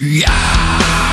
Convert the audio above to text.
Yeah!